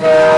終